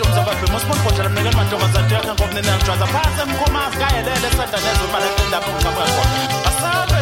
izintombi zakwagwima usibona bhodlela mnikeni mantombazane yakhe ngobunenangijwaza phansi emkhumazi kayelele esanda nezwe imali eqendapho ngicabanga khona